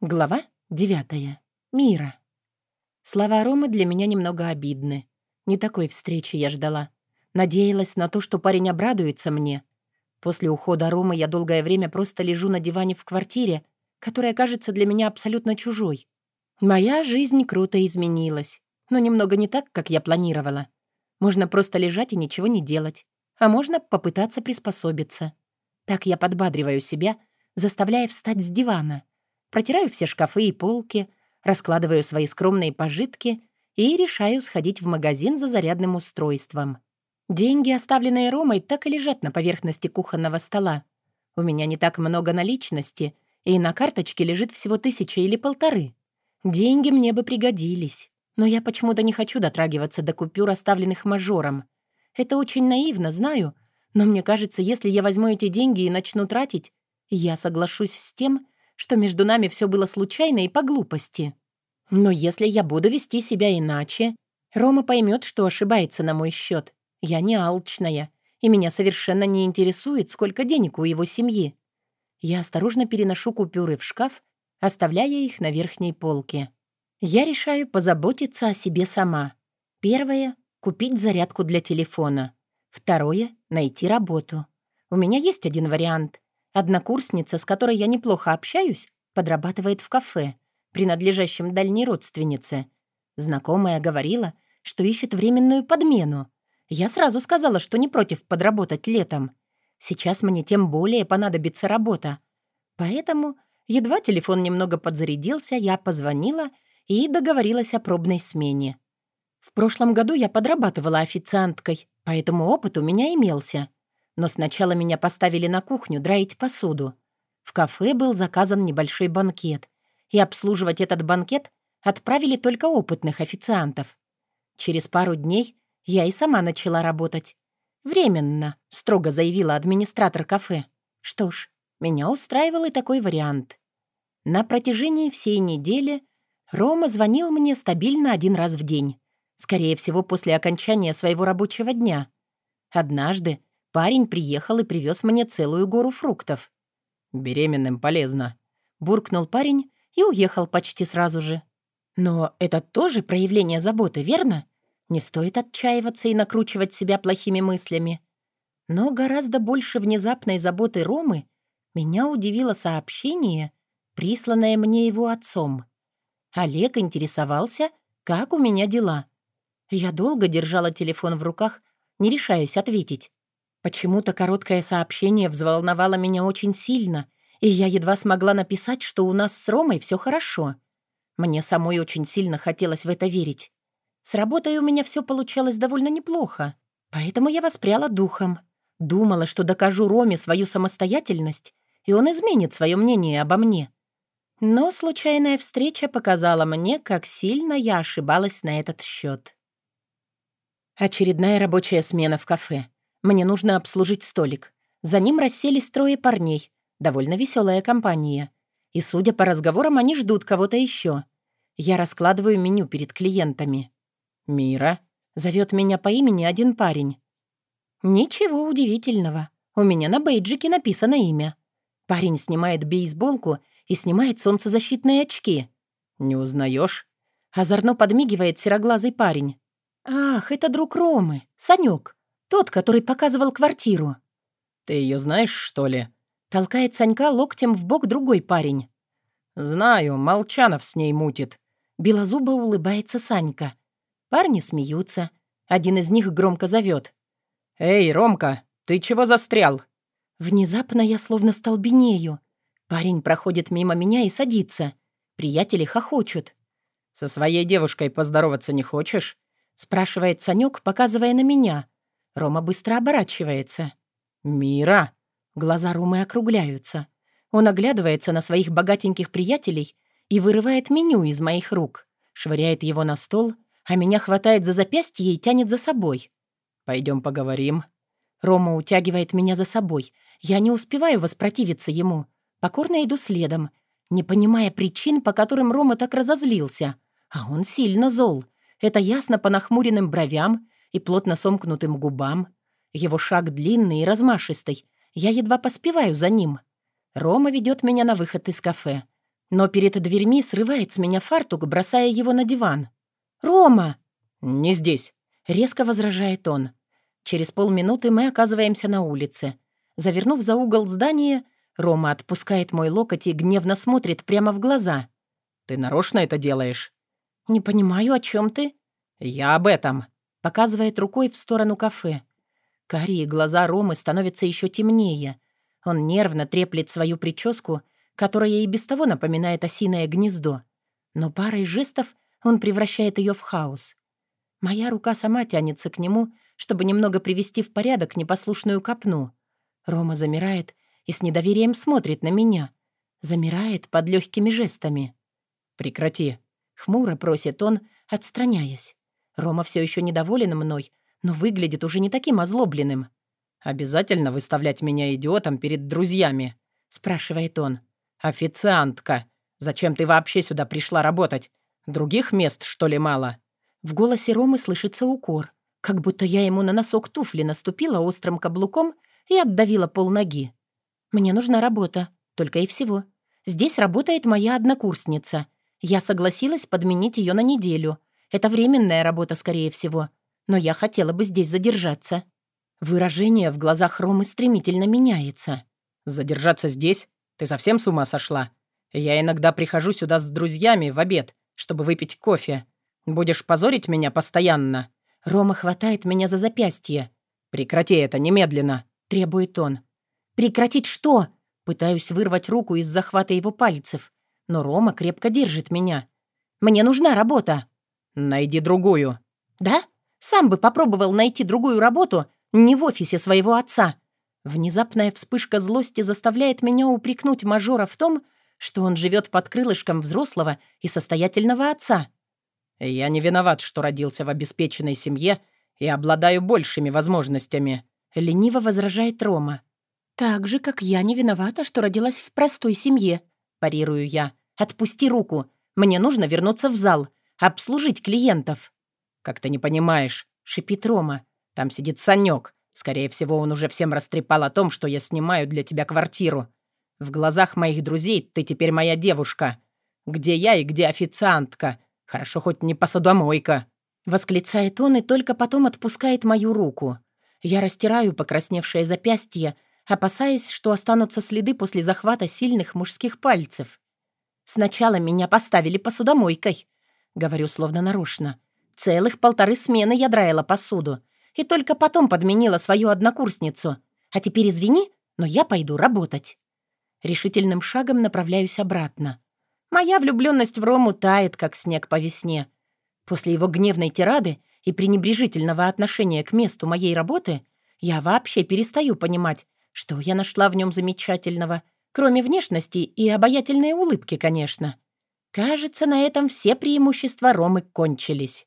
Глава девятая. Мира. Слова Ромы для меня немного обидны. Не такой встречи я ждала. Надеялась на то, что парень обрадуется мне. После ухода Ромы я долгое время просто лежу на диване в квартире, которая кажется для меня абсолютно чужой. Моя жизнь круто изменилась, но немного не так, как я планировала. Можно просто лежать и ничего не делать, а можно попытаться приспособиться. Так я подбадриваю себя, заставляя встать с дивана — Протираю все шкафы и полки, раскладываю свои скромные пожитки и решаю сходить в магазин за зарядным устройством. Деньги, оставленные Ромой, так и лежат на поверхности кухонного стола. У меня не так много наличности, и на карточке лежит всего тысяча или полторы. Деньги мне бы пригодились, но я почему-то не хочу дотрагиваться до купюр, оставленных мажором. Это очень наивно, знаю, но мне кажется, если я возьму эти деньги и начну тратить, я соглашусь с тем, что между нами все было случайно и по глупости. Но если я буду вести себя иначе, Рома поймет, что ошибается на мой счет. Я не алчная, и меня совершенно не интересует, сколько денег у его семьи. Я осторожно переношу купюры в шкаф, оставляя их на верхней полке. Я решаю позаботиться о себе сама. Первое — купить зарядку для телефона. Второе — найти работу. У меня есть один вариант. Однокурсница, с которой я неплохо общаюсь, подрабатывает в кафе, принадлежащем дальней родственнице. Знакомая говорила, что ищет временную подмену. Я сразу сказала, что не против подработать летом. Сейчас мне тем более понадобится работа. Поэтому, едва телефон немного подзарядился, я позвонила и договорилась о пробной смене. В прошлом году я подрабатывала официанткой, поэтому опыт у меня имелся. Но сначала меня поставили на кухню драить посуду. В кафе был заказан небольшой банкет, и обслуживать этот банкет отправили только опытных официантов. Через пару дней я и сама начала работать. «Временно», — строго заявила администратор кафе. Что ж, меня устраивал и такой вариант. На протяжении всей недели Рома звонил мне стабильно один раз в день, скорее всего, после окончания своего рабочего дня. Однажды Парень приехал и привез мне целую гору фруктов. «Беременным полезно», — буркнул парень и уехал почти сразу же. Но это тоже проявление заботы, верно? Не стоит отчаиваться и накручивать себя плохими мыслями. Но гораздо больше внезапной заботы Ромы меня удивило сообщение, присланное мне его отцом. Олег интересовался, как у меня дела. Я долго держала телефон в руках, не решаясь ответить. Почему-то короткое сообщение взволновало меня очень сильно, и я едва смогла написать, что у нас с Ромой все хорошо. Мне самой очень сильно хотелось в это верить. С работой у меня все получалось довольно неплохо, поэтому я воспряла духом. Думала, что докажу Роме свою самостоятельность, и он изменит свое мнение обо мне. Но случайная встреча показала мне, как сильно я ошибалась на этот счет. Очередная рабочая смена в кафе. Мне нужно обслужить столик. За ним расселись трое парней. Довольно веселая компания. И, судя по разговорам, они ждут кого-то еще. Я раскладываю меню перед клиентами. «Мира», — зовет меня по имени один парень. Ничего удивительного. У меня на бейджике написано имя. Парень снимает бейсболку и снимает солнцезащитные очки. «Не узнаешь? Озорно подмигивает сероглазый парень. «Ах, это друг Ромы, Санек. Тот, который показывал квартиру. «Ты ее знаешь, что ли?» Толкает Санька локтем в бок другой парень. «Знаю, Молчанов с ней мутит». Белозубо улыбается Санька. Парни смеются. Один из них громко зовет. «Эй, Ромка, ты чего застрял?» Внезапно я словно столбенею. Парень проходит мимо меня и садится. Приятели хохочут. «Со своей девушкой поздороваться не хочешь?» спрашивает Санек, показывая на меня. Рома быстро оборачивается. «Мира!» Глаза Ромы округляются. Он оглядывается на своих богатеньких приятелей и вырывает меню из моих рук, швыряет его на стол, а меня хватает за запястье и тянет за собой. Пойдем поговорим». Рома утягивает меня за собой. Я не успеваю воспротивиться ему. Покорно иду следом, не понимая причин, по которым Рома так разозлился. А он сильно зол. Это ясно по нахмуренным бровям и плотно сомкнутым губам. Его шаг длинный и размашистый. Я едва поспеваю за ним. Рома ведет меня на выход из кафе. Но перед дверьми срывает с меня фартук, бросая его на диван. «Рома!» «Не здесь», — резко возражает он. Через полминуты мы оказываемся на улице. Завернув за угол здания, Рома отпускает мой локоть и гневно смотрит прямо в глаза. «Ты нарочно это делаешь?» «Не понимаю, о чем ты?» «Я об этом», — показывает рукой в сторону кафе. Карие глаза Ромы становятся еще темнее. Он нервно треплет свою прическу, которая и без того напоминает осиное гнездо. Но парой жестов он превращает ее в хаос. Моя рука сама тянется к нему, чтобы немного привести в порядок непослушную копну. Рома замирает и с недоверием смотрит на меня. Замирает под легкими жестами. «Прекрати», — хмуро просит он, отстраняясь. Рома все еще недоволен мной, но выглядит уже не таким озлобленным. «Обязательно выставлять меня идиотом перед друзьями?» — спрашивает он. «Официантка, зачем ты вообще сюда пришла работать? Других мест, что ли, мало?» В голосе Ромы слышится укор, как будто я ему на носок туфли наступила острым каблуком и отдавила полноги. «Мне нужна работа, только и всего. Здесь работает моя однокурсница. Я согласилась подменить ее на неделю. Это временная работа, скорее всего. Но я хотела бы здесь задержаться». Выражение в глазах Ромы стремительно меняется. «Задержаться здесь? Ты совсем с ума сошла? Я иногда прихожу сюда с друзьями в обед, чтобы выпить кофе. Будешь позорить меня постоянно?» Рома хватает меня за запястье. «Прекрати это немедленно», — требует он. «Прекратить что?» Пытаюсь вырвать руку из захвата его пальцев, но Рома крепко держит меня. «Мне нужна работа». «Найди другую». «Да? Сам бы попробовал найти другую работу не в офисе своего отца». Внезапная вспышка злости заставляет меня упрекнуть мажора в том, что он живет под крылышком взрослого и состоятельного отца. «Я не виноват, что родился в обеспеченной семье и обладаю большими возможностями», — лениво возражает Рома. «Так же, как я не виновата, что родилась в простой семье», — парирую я. «Отпусти руку. Мне нужно вернуться в зал, обслужить клиентов». «Как ты не понимаешь», — шипит Рома. «Там сидит Санёк. Скорее всего, он уже всем растрепал о том, что я снимаю для тебя квартиру. В глазах моих друзей ты теперь моя девушка. Где я и где официантка? Хорошо, хоть не посудомойка». Восклицает он и только потом отпускает мою руку. Я растираю покрасневшее запястье, опасаясь, что останутся следы после захвата сильных мужских пальцев. «Сначала меня поставили посудомойкой», — говорю словно нарочно. «Целых полторы смены я драила посуду, и только потом подменила свою однокурсницу. А теперь извини, но я пойду работать». Решительным шагом направляюсь обратно. Моя влюбленность в Рому тает, как снег по весне. После его гневной тирады и пренебрежительного отношения к месту моей работы я вообще перестаю понимать, что я нашла в нем замечательного, кроме внешности и обаятельной улыбки, конечно. Кажется, на этом все преимущества Ромы кончились.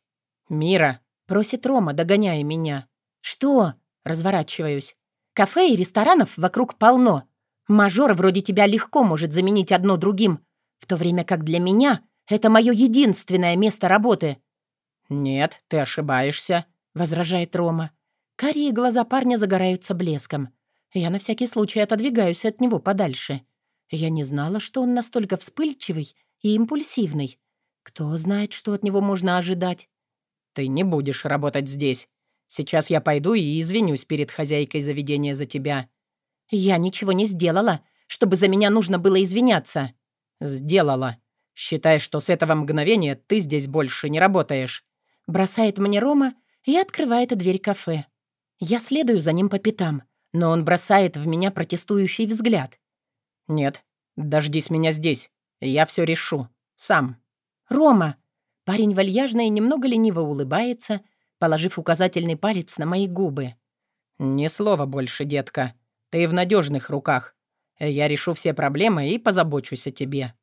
«Мира», — просит Рома, догоняя меня. «Что?» — разворачиваюсь. «Кафе и ресторанов вокруг полно. Мажор вроде тебя легко может заменить одно другим, в то время как для меня это мое единственное место работы». «Нет, ты ошибаешься», — возражает Рома. Карие глаза парня загораются блеском. Я на всякий случай отодвигаюсь от него подальше. Я не знала, что он настолько вспыльчивый и импульсивный. Кто знает, что от него можно ожидать. «Ты не будешь работать здесь. Сейчас я пойду и извинюсь перед хозяйкой заведения за тебя». «Я ничего не сделала, чтобы за меня нужно было извиняться». «Сделала. Считай, что с этого мгновения ты здесь больше не работаешь». Бросает мне Рома и открывает дверь кафе. Я следую за ним по пятам, но он бросает в меня протестующий взгляд. «Нет, дождись меня здесь. Я все решу. Сам». «Рома!» Парень вальяжно и немного лениво улыбается, положив указательный палец на мои губы. «Ни слова больше, детка. Ты в надежных руках. Я решу все проблемы и позабочусь о тебе».